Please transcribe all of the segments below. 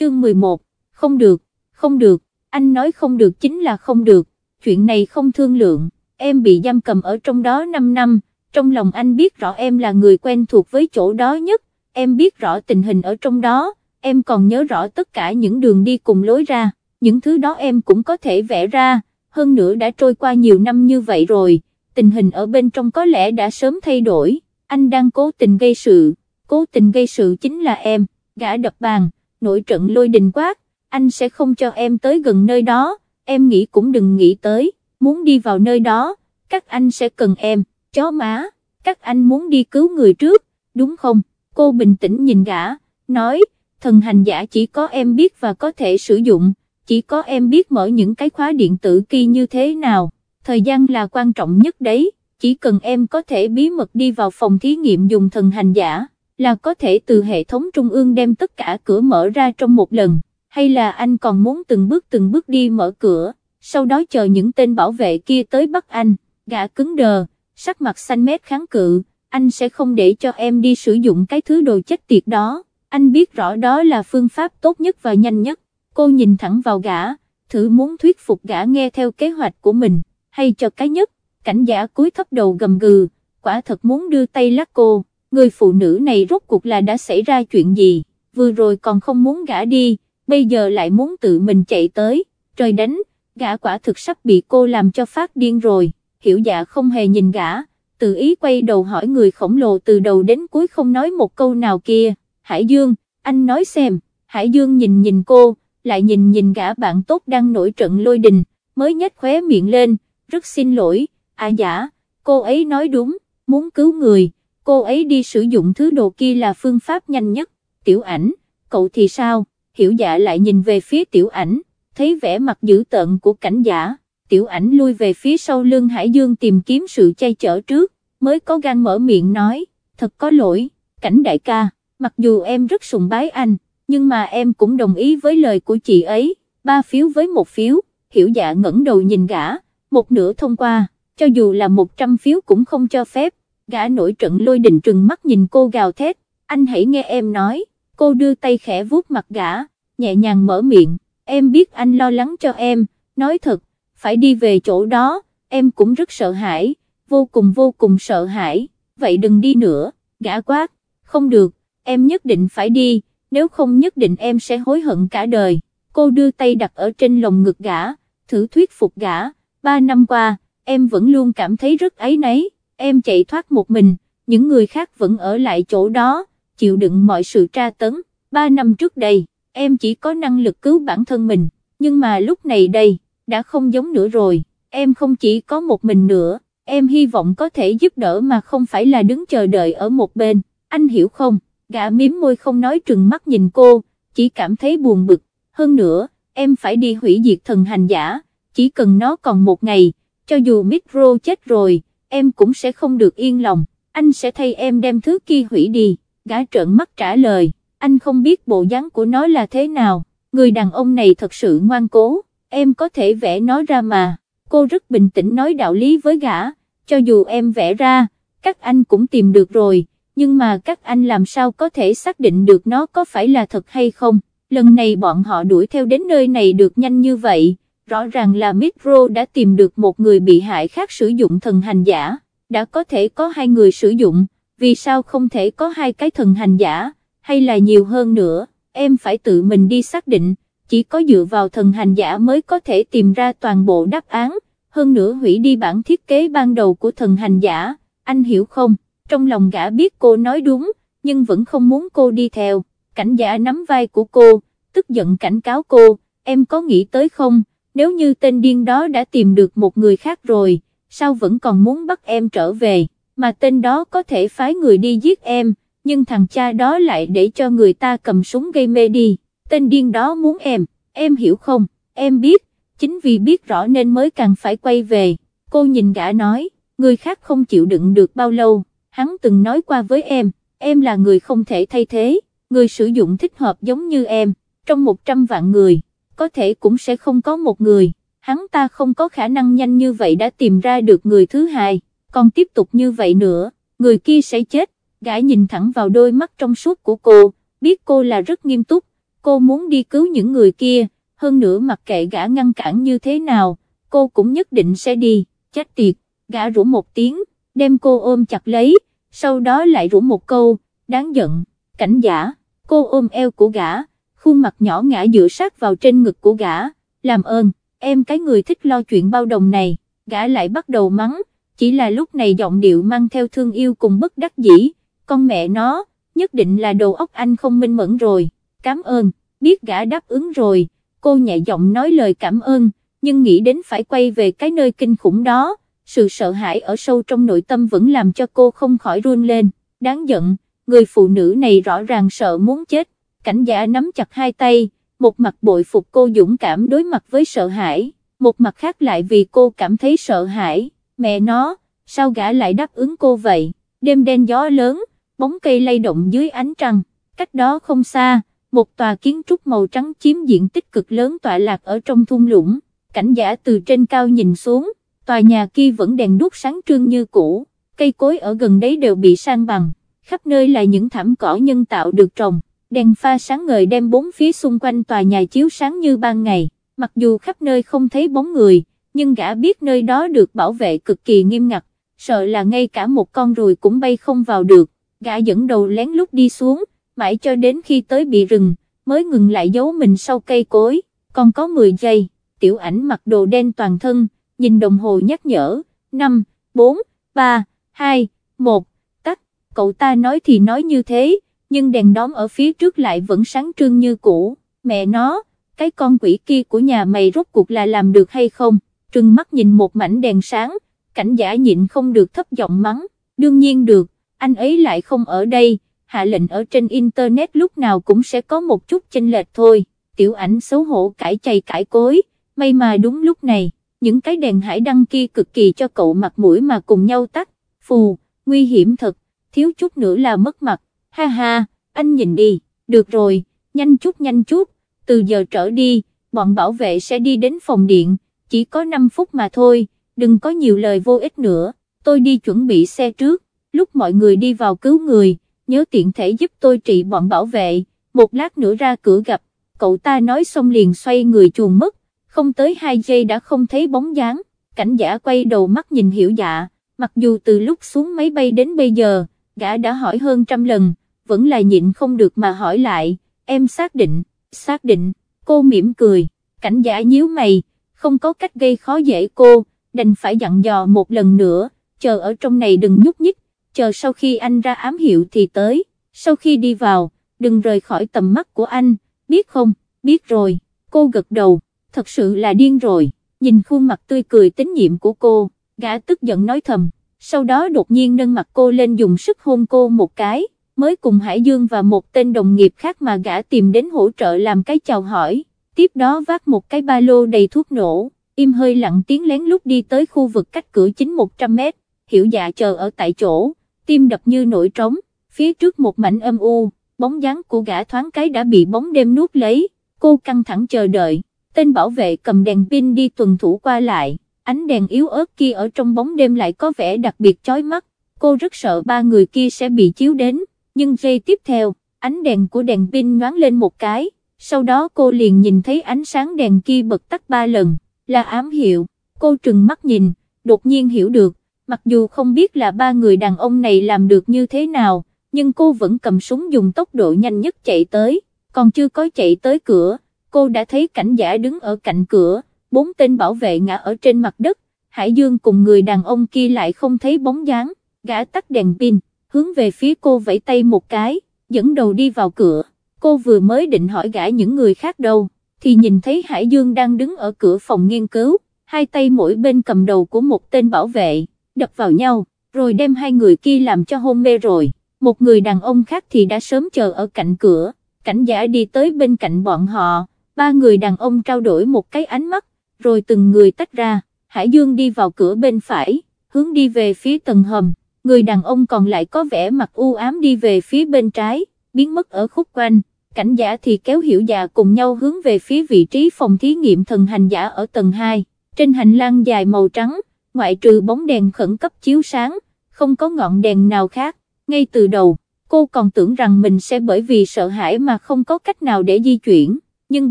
chương 11, không được, không được, anh nói không được chính là không được, chuyện này không thương lượng, em bị giam cầm ở trong đó 5 năm, trong lòng anh biết rõ em là người quen thuộc với chỗ đó nhất, em biết rõ tình hình ở trong đó, em còn nhớ rõ tất cả những đường đi cùng lối ra, những thứ đó em cũng có thể vẽ ra, hơn nữa đã trôi qua nhiều năm như vậy rồi, tình hình ở bên trong có lẽ đã sớm thay đổi, anh đang cố tình gây sự, cố tình gây sự chính là em, gã đập bàn, nổi trận lôi đình quát, anh sẽ không cho em tới gần nơi đó, em nghĩ cũng đừng nghĩ tới, muốn đi vào nơi đó, các anh sẽ cần em, chó má, các anh muốn đi cứu người trước, đúng không, cô bình tĩnh nhìn gã, nói, thần hành giả chỉ có em biết và có thể sử dụng, chỉ có em biết mở những cái khóa điện tử kia như thế nào, thời gian là quan trọng nhất đấy, chỉ cần em có thể bí mật đi vào phòng thí nghiệm dùng thần hành giả, là có thể từ hệ thống trung ương đem tất cả cửa mở ra trong một lần, hay là anh còn muốn từng bước từng bước đi mở cửa, sau đó chờ những tên bảo vệ kia tới bắt anh, gã cứng đờ, sắc mặt xanh mét kháng cự, anh sẽ không để cho em đi sử dụng cái thứ đồ chết tiệt đó, anh biết rõ đó là phương pháp tốt nhất và nhanh nhất, cô nhìn thẳng vào gã, thử muốn thuyết phục gã nghe theo kế hoạch của mình, hay cho cái nhất, cảnh giả cúi thấp đầu gầm gừ, quả thật muốn đưa tay lắc cô, người phụ nữ này rốt cuộc là đã xảy ra chuyện gì, vừa rồi còn không muốn gã đi, bây giờ lại muốn tự mình chạy tới, trời đánh, gã quả thực sắp bị cô làm cho phát điên rồi, hiểu dạ không hề nhìn gã, tự ý quay đầu hỏi người khổng lồ từ đầu đến cuối không nói một câu nào kia, Hải Dương, anh nói xem, Hải Dương nhìn nhìn cô, lại nhìn nhìn gã bạn tốt đang nổi trận lôi đình, mới nhếch khóe miệng lên, rất xin lỗi, à giả, cô ấy nói đúng, muốn cứu người, cô ấy đi sử dụng thứ đồ kia là phương pháp nhanh nhất, tiểu ảnh, cậu thì sao, hiểu dạ lại nhìn về phía tiểu ảnh, thấy vẻ mặt dữ tợn của cảnh giả, tiểu ảnh lui về phía sau lưng Hải Dương tìm kiếm sự chay chở trước, mới có gan mở miệng nói, thật có lỗi, cảnh đại ca, mặc dù em rất sùng bái anh, nhưng mà em cũng đồng ý với lời của chị ấy, ba phiếu với một phiếu, hiểu dạ ngẩng đầu nhìn gã, một nửa thông qua, cho dù là một trăm phiếu cũng không cho phép, gã nổi trận lôi đình trừng mắt nhìn cô gào thét, anh hãy nghe em nói, cô đưa tay khẽ vuốt mặt gã, nhẹ nhàng mở miệng, em biết anh lo lắng cho em, nói thật, phải đi về chỗ đó, em cũng rất sợ hãi, vô cùng vô cùng sợ hãi, vậy đừng đi nữa, gã quát, không được, em nhất định phải đi, nếu không nhất định em sẽ hối hận cả đời, cô đưa tay đặt ở trên lồng ngực gã, thử thuyết phục gã, ba năm qua, em vẫn luôn cảm thấy rất ấy nấy, em chạy thoát một mình, những người khác vẫn ở lại chỗ đó, chịu đựng mọi sự tra tấn, ba năm trước đây, em chỉ có năng lực cứu bản thân mình, nhưng mà lúc này đây, đã không giống nữa rồi, em không chỉ có một mình nữa, em hy vọng có thể giúp đỡ mà không phải là đứng chờ đợi ở một bên, anh hiểu không, gã miếm môi không nói trừng mắt nhìn cô, chỉ cảm thấy buồn bực, hơn nữa, em phải đi hủy diệt thần hành giả, chỉ cần nó còn một ngày, cho dù Mitro chết rồi, em cũng sẽ không được yên lòng, anh sẽ thay em đem thứ kia hủy đi, gã trợn mắt trả lời, anh không biết bộ dáng của nó là thế nào, người đàn ông này thật sự ngoan cố, em có thể vẽ nó ra mà, cô rất bình tĩnh nói đạo lý với gã, cho dù em vẽ ra, các anh cũng tìm được rồi, nhưng mà các anh làm sao có thể xác định được nó có phải là thật hay không, lần này bọn họ đuổi theo đến nơi này được nhanh như vậy rõ ràng là Mitro đã tìm được một người bị hại khác sử dụng thần hành giả, đã có thể có hai người sử dụng, vì sao không thể có hai cái thần hành giả, hay là nhiều hơn nữa, em phải tự mình đi xác định, chỉ có dựa vào thần hành giả mới có thể tìm ra toàn bộ đáp án, hơn nữa hủy đi bản thiết kế ban đầu của thần hành giả, anh hiểu không, trong lòng gã biết cô nói đúng, nhưng vẫn không muốn cô đi theo, cảnh giả nắm vai của cô, tức giận cảnh cáo cô, em có nghĩ tới không? Nếu như tên điên đó đã tìm được một người khác rồi, sao vẫn còn muốn bắt em trở về, mà tên đó có thể phái người đi giết em, nhưng thằng cha đó lại để cho người ta cầm súng gây mê đi, tên điên đó muốn em, em hiểu không, em biết, chính vì biết rõ nên mới càng phải quay về, cô nhìn gã nói, người khác không chịu đựng được bao lâu, hắn từng nói qua với em, em là người không thể thay thế, người sử dụng thích hợp giống như em, trong 100 vạn người có thể cũng sẽ không có một người, hắn ta không có khả năng nhanh như vậy đã tìm ra được người thứ hai, còn tiếp tục như vậy nữa, người kia sẽ chết, gã nhìn thẳng vào đôi mắt trong suốt của cô, biết cô là rất nghiêm túc, cô muốn đi cứu những người kia, hơn nữa mặc kệ gã ngăn cản như thế nào, cô cũng nhất định sẽ đi, chết tiệt, gã rủ một tiếng, đem cô ôm chặt lấy, sau đó lại rủ một câu, đáng giận, cảnh giả, cô ôm eo của gã, khuôn mặt nhỏ ngã dựa sát vào trên ngực của gã, làm ơn, em cái người thích lo chuyện bao đồng này, gã lại bắt đầu mắng, chỉ là lúc này giọng điệu mang theo thương yêu cùng bất đắc dĩ, con mẹ nó, nhất định là đồ óc anh không minh mẫn rồi, cảm ơn, biết gã đáp ứng rồi, cô nhẹ giọng nói lời cảm ơn, nhưng nghĩ đến phải quay về cái nơi kinh khủng đó, sự sợ hãi ở sâu trong nội tâm vẫn làm cho cô không khỏi run lên, đáng giận, người phụ nữ này rõ ràng sợ muốn chết, cảnh giả nắm chặt hai tay, một mặt bội phục cô dũng cảm đối mặt với sợ hãi, một mặt khác lại vì cô cảm thấy sợ hãi, mẹ nó, sao gã lại đáp ứng cô vậy, đêm đen gió lớn, bóng cây lay động dưới ánh trăng, cách đó không xa, một tòa kiến trúc màu trắng chiếm diện tích cực lớn tọa lạc ở trong thung lũng, cảnh giả từ trên cao nhìn xuống, tòa nhà kia vẫn đèn đuốc sáng trương như cũ, cây cối ở gần đấy đều bị san bằng, khắp nơi là những thảm cỏ nhân tạo được trồng, đèn pha sáng ngời đem bốn phía xung quanh tòa nhà chiếu sáng như ban ngày, mặc dù khắp nơi không thấy bóng người, nhưng gã biết nơi đó được bảo vệ cực kỳ nghiêm ngặt, sợ là ngay cả một con ruồi cũng bay không vào được, gã dẫn đầu lén lút đi xuống, mãi cho đến khi tới bị rừng, mới ngừng lại giấu mình sau cây cối, còn có 10 giây, tiểu ảnh mặc đồ đen toàn thân, nhìn đồng hồ nhắc nhở, 5, 4, 3, 2, 1, tắt, cậu ta nói thì nói như thế, nhưng đèn đóm ở phía trước lại vẫn sáng trương như cũ, mẹ nó, cái con quỷ kia của nhà mày rốt cuộc là làm được hay không, trừng mắt nhìn một mảnh đèn sáng, cảnh giả nhịn không được thấp giọng mắng, đương nhiên được, anh ấy lại không ở đây, hạ lệnh ở trên internet lúc nào cũng sẽ có một chút chênh lệch thôi, tiểu ảnh xấu hổ cãi chày cãi cối, may mà đúng lúc này, những cái đèn hải đăng kia cực kỳ cho cậu mặt mũi mà cùng nhau tắt, phù, nguy hiểm thật, thiếu chút nữa là mất mặt, ha ha, anh nhìn đi, được rồi, nhanh chút nhanh chút, từ giờ trở đi, bọn bảo vệ sẽ đi đến phòng điện, chỉ có 5 phút mà thôi, đừng có nhiều lời vô ích nữa, tôi đi chuẩn bị xe trước, lúc mọi người đi vào cứu người, nhớ tiện thể giúp tôi trị bọn bảo vệ, một lát nữa ra cửa gặp, cậu ta nói xong liền xoay người chuồn mất, không tới 2 giây đã không thấy bóng dáng, cảnh giả quay đầu mắt nhìn hiểu dạ, mặc dù từ lúc xuống máy bay đến bây giờ, gã đã hỏi hơn trăm lần, vẫn là nhịn không được mà hỏi lại, em xác định, xác định, cô mỉm cười, cảnh giả nhíu mày, không có cách gây khó dễ cô, đành phải dặn dò một lần nữa, chờ ở trong này đừng nhúc nhích, chờ sau khi anh ra ám hiệu thì tới, sau khi đi vào, đừng rời khỏi tầm mắt của anh, biết không, biết rồi, cô gật đầu, thật sự là điên rồi, nhìn khuôn mặt tươi cười tín nhiệm của cô, gã tức giận nói thầm, sau đó đột nhiên nâng mặt cô lên dùng sức hôn cô một cái, mới cùng Hải Dương và một tên đồng nghiệp khác mà gã tìm đến hỗ trợ làm cái chào hỏi, tiếp đó vác một cái ba lô đầy thuốc nổ, im hơi lặng tiếng lén lút đi tới khu vực cách cửa chính 100 mét, hiểu dạ chờ ở tại chỗ, tim đập như nổi trống, phía trước một mảnh âm u, bóng dáng của gã thoáng cái đã bị bóng đêm nuốt lấy, cô căng thẳng chờ đợi, tên bảo vệ cầm đèn pin đi tuần thủ qua lại, ánh đèn yếu ớt kia ở trong bóng đêm lại có vẻ đặc biệt chói mắt, cô rất sợ ba người kia sẽ bị chiếu đến, nhưng giây tiếp theo, ánh đèn của đèn pin nhoáng lên một cái, sau đó cô liền nhìn thấy ánh sáng đèn kia bật tắt ba lần, là ám hiệu, cô trừng mắt nhìn, đột nhiên hiểu được, mặc dù không biết là ba người đàn ông này làm được như thế nào, nhưng cô vẫn cầm súng dùng tốc độ nhanh nhất chạy tới, còn chưa có chạy tới cửa, cô đã thấy cảnh giả đứng ở cạnh cửa, bốn tên bảo vệ ngã ở trên mặt đất, Hải Dương cùng người đàn ông kia lại không thấy bóng dáng, gã tắt đèn pin, hướng về phía cô vẫy tay một cái, dẫn đầu đi vào cửa, cô vừa mới định hỏi gã những người khác đâu, thì nhìn thấy Hải Dương đang đứng ở cửa phòng nghiên cứu, hai tay mỗi bên cầm đầu của một tên bảo vệ, đập vào nhau, rồi đem hai người kia làm cho hôn mê rồi, một người đàn ông khác thì đã sớm chờ ở cạnh cửa, cảnh giả đi tới bên cạnh bọn họ, ba người đàn ông trao đổi một cái ánh mắt, rồi từng người tách ra, Hải Dương đi vào cửa bên phải, hướng đi về phía tầng hầm, người đàn ông còn lại có vẻ mặt u ám đi về phía bên trái, biến mất ở khúc quanh, cảnh giả thì kéo hiểu già cùng nhau hướng về phía vị trí phòng thí nghiệm thần hành giả ở tầng 2, trên hành lang dài màu trắng, ngoại trừ bóng đèn khẩn cấp chiếu sáng, không có ngọn đèn nào khác, ngay từ đầu, cô còn tưởng rằng mình sẽ bởi vì sợ hãi mà không có cách nào để di chuyển, nhưng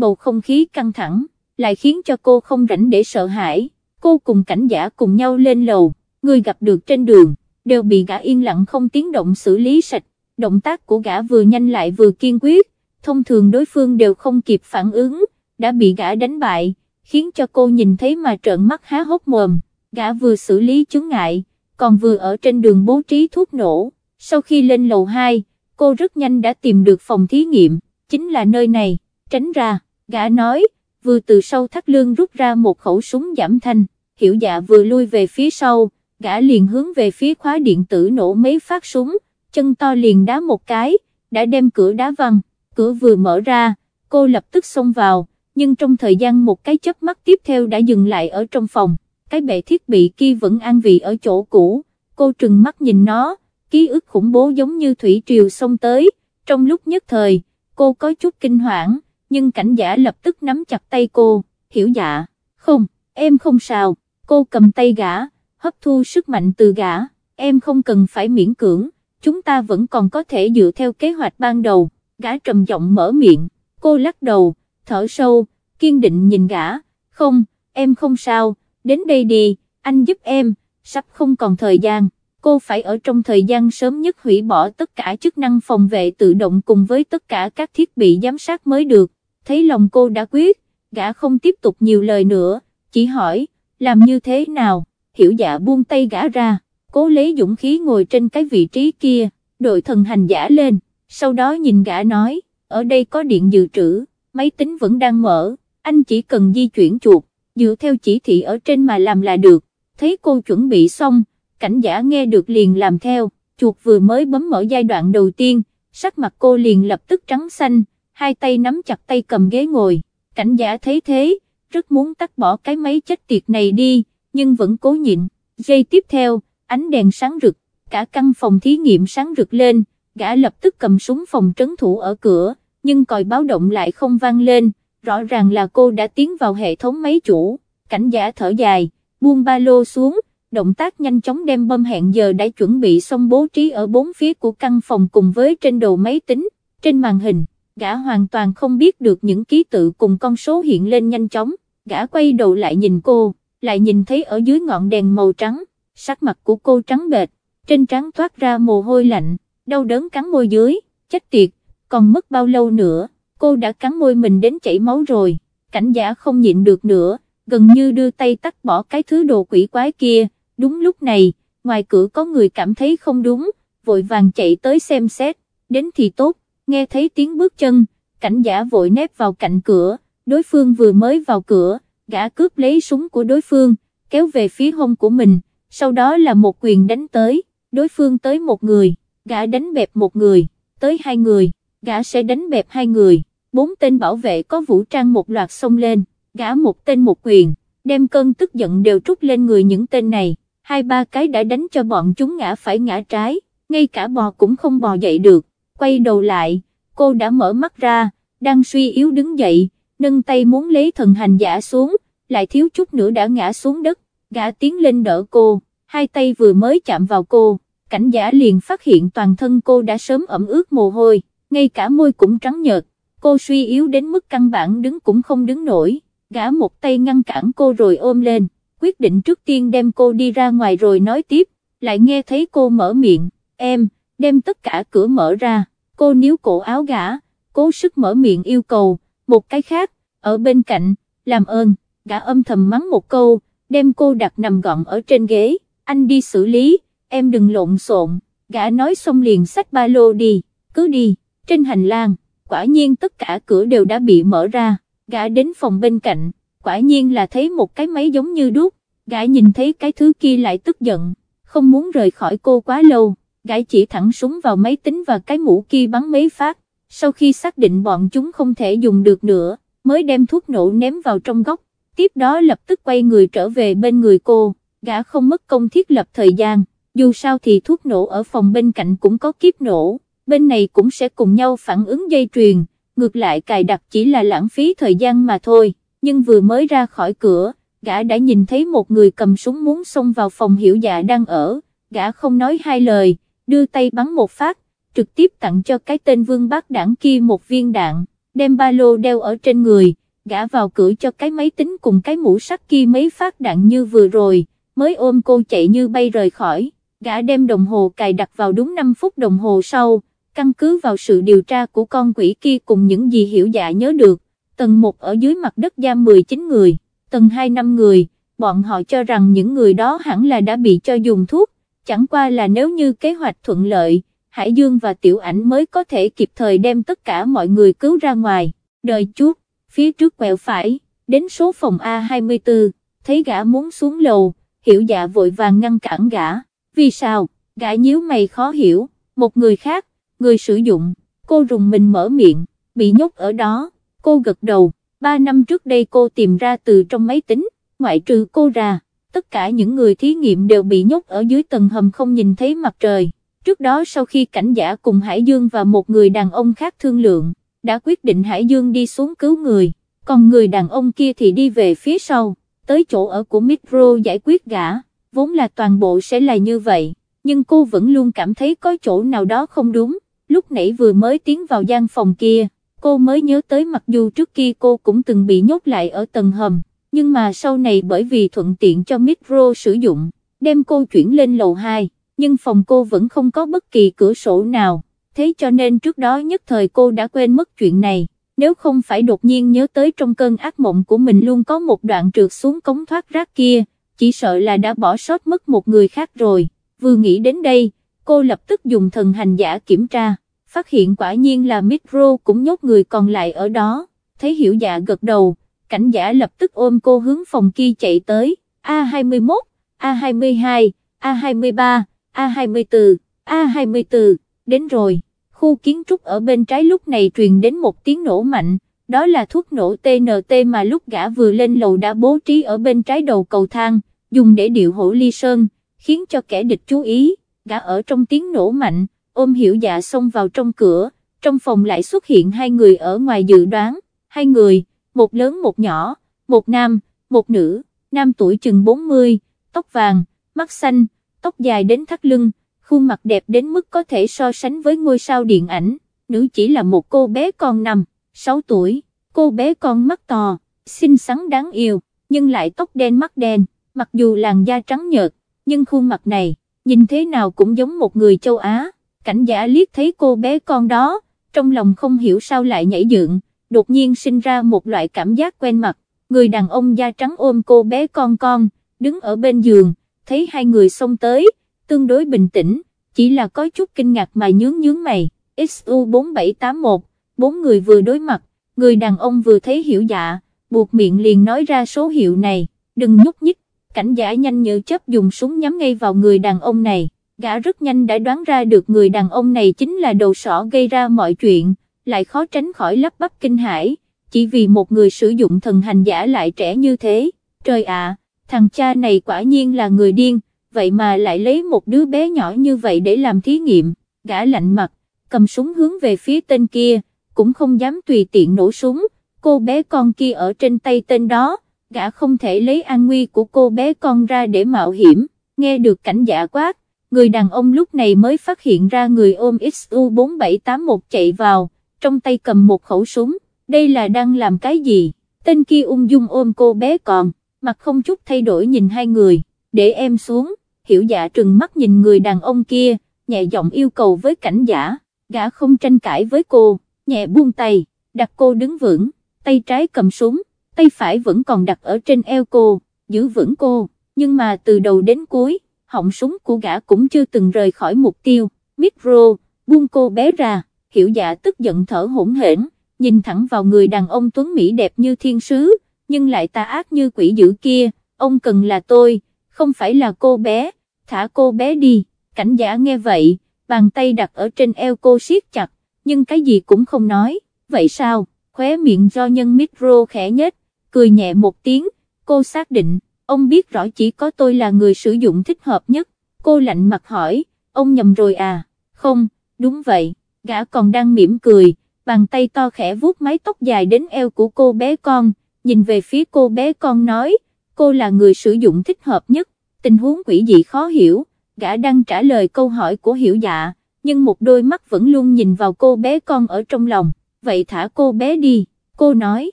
bầu không khí căng thẳng, lại khiến cho cô không rảnh để sợ hãi, cô cùng cảnh giả cùng nhau lên lầu, người gặp được trên đường, đều bị gã yên lặng không tiếng động xử lý sạch, động tác của gã vừa nhanh lại vừa kiên quyết, thông thường đối phương đều không kịp phản ứng, đã bị gã đánh bại, khiến cho cô nhìn thấy mà trợn mắt há hốc mồm, gã vừa xử lý chướng ngại, còn vừa ở trên đường bố trí thuốc nổ, sau khi lên lầu 2, cô rất nhanh đã tìm được phòng thí nghiệm, chính là nơi này, tránh ra, gã nói, vừa từ sau thắt lưng rút ra một khẩu súng giảm thanh, hiểu dạ vừa lui về phía sau, gã liền hướng về phía khóa điện tử nổ mấy phát súng, chân to liền đá một cái, đã đem cửa đá văng, cửa vừa mở ra, cô lập tức xông vào, nhưng trong thời gian một cái chớp mắt tiếp theo đã dừng lại ở trong phòng, cái bệ thiết bị kia vẫn an vị ở chỗ cũ, cô trừng mắt nhìn nó, ký ức khủng bố giống như thủy triều xông tới, trong lúc nhất thời, cô có chút kinh hoảng, nhưng cảnh giả lập tức nắm chặt tay cô, hiểu dạ, không, em không sao, cô cầm tay gã, hấp thu sức mạnh từ gã, em không cần phải miễn cưỡng, chúng ta vẫn còn có thể dựa theo kế hoạch ban đầu, gã trầm giọng mở miệng, cô lắc đầu, thở sâu, kiên định nhìn gã, không, em không sao, đến đây đi, anh giúp em, sắp không còn thời gian, cô phải ở trong thời gian sớm nhất hủy bỏ tất cả chức năng phòng vệ tự động cùng với tất cả các thiết bị giám sát mới được, thấy lòng cô đã quyết, gã không tiếp tục nhiều lời nữa, chỉ hỏi, làm như thế nào, hiểu dạ buông tay gã ra, cố lấy dũng khí ngồi trên cái vị trí kia, đội thần hành giả lên, sau đó nhìn gã nói, ở đây có điện dự trữ, máy tính vẫn đang mở, anh chỉ cần di chuyển chuột, dựa theo chỉ thị ở trên mà làm là được, thấy cô chuẩn bị xong, cảnh giả nghe được liền làm theo, chuột vừa mới bấm mở giai đoạn đầu tiên, sắc mặt cô liền lập tức trắng xanh, hai tay nắm chặt tay cầm ghế ngồi, cảnh giả thấy thế, rất muốn tắt bỏ cái máy chết tiệt này đi, nhưng vẫn cố nhịn, giây tiếp theo, ánh đèn sáng rực, cả căn phòng thí nghiệm sáng rực lên, gã lập tức cầm súng phòng trấn thủ ở cửa, nhưng còi báo động lại không vang lên, rõ ràng là cô đã tiến vào hệ thống máy chủ, cảnh giả thở dài, buông ba lô xuống, động tác nhanh chóng đem bom hẹn giờ đã chuẩn bị xong bố trí ở bốn phía của căn phòng cùng với trên đầu máy tính, trên màn hình, gã hoàn toàn không biết được những ký tự cùng con số hiện lên nhanh chóng, gã quay đầu lại nhìn cô, lại nhìn thấy ở dưới ngọn đèn màu trắng, sắc mặt của cô trắng bệch, trên trán thoát ra mồ hôi lạnh, đau đớn cắn môi dưới, chết tiệt, còn mất bao lâu nữa, cô đã cắn môi mình đến chảy máu rồi, cảnh giả không nhịn được nữa, gần như đưa tay tắt bỏ cái thứ đồ quỷ quái kia, đúng lúc này, ngoài cửa có người cảm thấy không đúng, vội vàng chạy tới xem xét, đến thì tốt, nghe thấy tiếng bước chân, cảnh giả vội nép vào cạnh cửa, đối phương vừa mới vào cửa, gã cướp lấy súng của đối phương, kéo về phía hông của mình, sau đó là một quyền đánh tới, đối phương tới một người, gã đánh bẹp một người, tới hai người, gã sẽ đánh bẹp hai người, bốn tên bảo vệ có vũ trang một loạt xông lên, gã một tên một quyền, đem cơn tức giận đều trút lên người những tên này, hai ba cái đã đánh cho bọn chúng ngã phải ngã trái, ngay cả bò cũng không bò dậy được, quay đầu lại, cô đã mở mắt ra, đang suy yếu đứng dậy, nâng tay muốn lấy thần hành giả xuống, lại thiếu chút nữa đã ngã xuống đất, gã tiến lên đỡ cô, hai tay vừa mới chạm vào cô, cảnh giả liền phát hiện toàn thân cô đã sớm ẩm ướt mồ hôi, ngay cả môi cũng trắng nhợt, cô suy yếu đến mức căn bản đứng cũng không đứng nổi, gã một tay ngăn cản cô rồi ôm lên, quyết định trước tiên đem cô đi ra ngoài rồi nói tiếp, lại nghe thấy cô mở miệng, em, đem tất cả cửa mở ra, cô níu cổ áo gã, cố sức mở miệng yêu cầu, một cái khác, ở bên cạnh, làm ơn, gã âm thầm mắng một câu, đem cô đặt nằm gọn ở trên ghế, anh đi xử lý, em đừng lộn xộn, gã nói xong liền xách ba lô đi, cứ đi, trên hành lang, quả nhiên tất cả cửa đều đã bị mở ra, gã đến phòng bên cạnh, quả nhiên là thấy một cái máy giống như đúc, gã nhìn thấy cái thứ kia lại tức giận, không muốn rời khỏi cô quá lâu, gã chỉ thẳng súng vào máy tính và cái mũ kia bắn mấy phát, sau khi xác định bọn chúng không thể dùng được nữa, mới đem thuốc nổ ném vào trong góc, tiếp đó lập tức quay người trở về bên người cô, gã không mất công thiết lập thời gian, dù sao thì thuốc nổ ở phòng bên cạnh cũng có kiếp nổ, bên này cũng sẽ cùng nhau phản ứng dây truyền, ngược lại cài đặt chỉ là lãng phí thời gian mà thôi, nhưng vừa mới ra khỏi cửa, gã đã nhìn thấy một người cầm súng muốn xông vào phòng hiểu dạ đang ở, gã không nói hai lời, đưa tay bắn một phát, trực tiếp tặng cho cái tên vương bác đảng kia một viên đạn, đem ba lô đeo ở trên người, gã vào cửa cho cái máy tính cùng cái mũ sắt kia mấy phát đạn như vừa rồi, mới ôm cô chạy như bay rời khỏi, gã đem đồng hồ cài đặt vào đúng 5 phút đồng hồ sau, căn cứ vào sự điều tra của con quỷ kia cùng những gì hiểu dạ nhớ được, tầng 1 ở dưới mặt đất giam 19 người, tầng 2 5 người, bọn họ cho rằng những người đó hẳn là đã bị cho dùng thuốc, chẳng qua là nếu như kế hoạch thuận lợi, Hải Dương và Tiểu Ảnh mới có thể kịp thời đem tất cả mọi người cứu ra ngoài, đợi chút, phía trước quẹo phải, đến số phòng A24, thấy gã muốn xuống lầu, hiểu dạ vội vàng ngăn cản gã, vì sao, gã nhíu mày khó hiểu, một người khác, người sử dụng, cô rùng mình mở miệng, bị nhốt ở đó, cô gật đầu, ba năm trước đây cô tìm ra từ trong máy tính, ngoại trừ cô ra, tất cả những người thí nghiệm đều bị nhốt ở dưới tầng hầm không nhìn thấy mặt trời. Trước đó sau khi cảnh giả cùng Hải Dương và một người đàn ông khác thương lượng, đã quyết định Hải Dương đi xuống cứu người, còn người đàn ông kia thì đi về phía sau, tới chỗ ở của Mitro giải quyết gã, vốn là toàn bộ sẽ là như vậy, nhưng cô vẫn luôn cảm thấy có chỗ nào đó không đúng, lúc nãy vừa mới tiến vào gian phòng kia, cô mới nhớ tới mặc dù trước kia cô cũng từng bị nhốt lại ở tầng hầm, nhưng mà sau này bởi vì thuận tiện cho Mitro sử dụng, đem cô chuyển lên lầu 2, nhưng phòng cô vẫn không có bất kỳ cửa sổ nào, thế cho nên trước đó nhất thời cô đã quên mất chuyện này, nếu không phải đột nhiên nhớ tới trong cơn ác mộng của mình luôn có một đoạn trượt xuống cống thoát rác kia, chỉ sợ là đã bỏ sót mất một người khác rồi, vừa nghĩ đến đây, cô lập tức dùng thần hành giả kiểm tra, phát hiện quả nhiên là Mitro cũng nhốt người còn lại ở đó, thấy hiểu dạ gật đầu cảnh giả lập tức ôm cô hướng phòng kia chạy tới, A21, A22, A23, A24, A24, đến rồi, khu kiến trúc ở bên trái lúc này truyền đến một tiếng nổ mạnh, đó là thuốc nổ TNT mà lúc gã vừa lên lầu đã bố trí ở bên trái đầu cầu thang, dùng để điệu hổ ly sơn, khiến cho kẻ địch chú ý, gã ở trong tiếng nổ mạnh, ôm hiểu dạ xông vào trong cửa, trong phòng lại xuất hiện hai người ở ngoài dự đoán, hai người, một lớn một nhỏ, một nam, một nữ, nam tuổi chừng 40, tóc vàng, mắt xanh, tóc dài đến thắt lưng, khuôn mặt đẹp đến mức có thể so sánh với ngôi sao điện ảnh, nữ chỉ là một cô bé con năm, 6 tuổi, cô bé con mắt to, xinh xắn đáng yêu, nhưng lại tóc đen mắt đen, mặc dù làn da trắng nhợt, nhưng khuôn mặt này, nhìn thế nào cũng giống một người châu Á, cảnh giả liếc thấy cô bé con đó, trong lòng không hiểu sao lại nhảy dựng, đột nhiên sinh ra một loại cảm giác quen mặt, người đàn ông da trắng ôm cô bé con con, đứng ở bên giường, thấy hai người xông tới, tương đối bình tĩnh, chỉ là có chút kinh ngạc mà nhướng nhướng mày, XU4781, bốn người vừa đối mặt, người đàn ông vừa thấy hiểu dạ, buộc miệng liền nói ra số hiệu này, đừng nhúc nhích, cảnh giả nhanh như chớp dùng súng nhắm ngay vào người đàn ông này, gã rất nhanh đã đoán ra được người đàn ông này chính là đầu sỏ gây ra mọi chuyện, lại khó tránh khỏi lắp bắp kinh hãi, chỉ vì một người sử dụng thần hành giả lại trẻ như thế, trời ạ, thằng cha này quả nhiên là người điên, vậy mà lại lấy một đứa bé nhỏ như vậy để làm thí nghiệm, gã lạnh mặt, cầm súng hướng về phía tên kia, cũng không dám tùy tiện nổ súng, cô bé con kia ở trên tay tên đó, gã không thể lấy an nguy của cô bé con ra để mạo hiểm, nghe được cảnh giả quát, người đàn ông lúc này mới phát hiện ra người ôm XU4781 chạy vào, trong tay cầm một khẩu súng, đây là đang làm cái gì, tên kia ung dung ôm cô bé còn, mặt không chút thay đổi nhìn hai người, để em xuống, hiểu dạ trừng mắt nhìn người đàn ông kia, nhẹ giọng yêu cầu với cảnh giả, gã không tranh cãi với cô, nhẹ buông tay, đặt cô đứng vững, tay trái cầm súng, tay phải vẫn còn đặt ở trên eo cô, giữ vững cô, nhưng mà từ đầu đến cuối, họng súng của gã cũng chưa từng rời khỏi mục tiêu, micro, buông cô bé ra hiểu dạ tức giận thở hỗn hển, nhìn thẳng vào người đàn ông tuấn Mỹ đẹp như thiên sứ, nhưng lại tà ác như quỷ dữ kia, ông cần là tôi, không phải là cô bé, thả cô bé đi, cảnh giả nghe vậy, bàn tay đặt ở trên eo cô siết chặt, nhưng cái gì cũng không nói, vậy sao, khóe miệng do nhân micro khẽ nhếch, cười nhẹ một tiếng, cô xác định, ông biết rõ chỉ có tôi là người sử dụng thích hợp nhất, cô lạnh mặt hỏi, ông nhầm rồi à, không, đúng vậy gã còn đang mỉm cười, bàn tay to khẽ vuốt mái tóc dài đến eo của cô bé con, nhìn về phía cô bé con nói, cô là người sử dụng thích hợp nhất, tình huống quỷ dị khó hiểu, gã đang trả lời câu hỏi của hiểu dạ, nhưng một đôi mắt vẫn luôn nhìn vào cô bé con ở trong lòng, vậy thả cô bé đi, cô nói,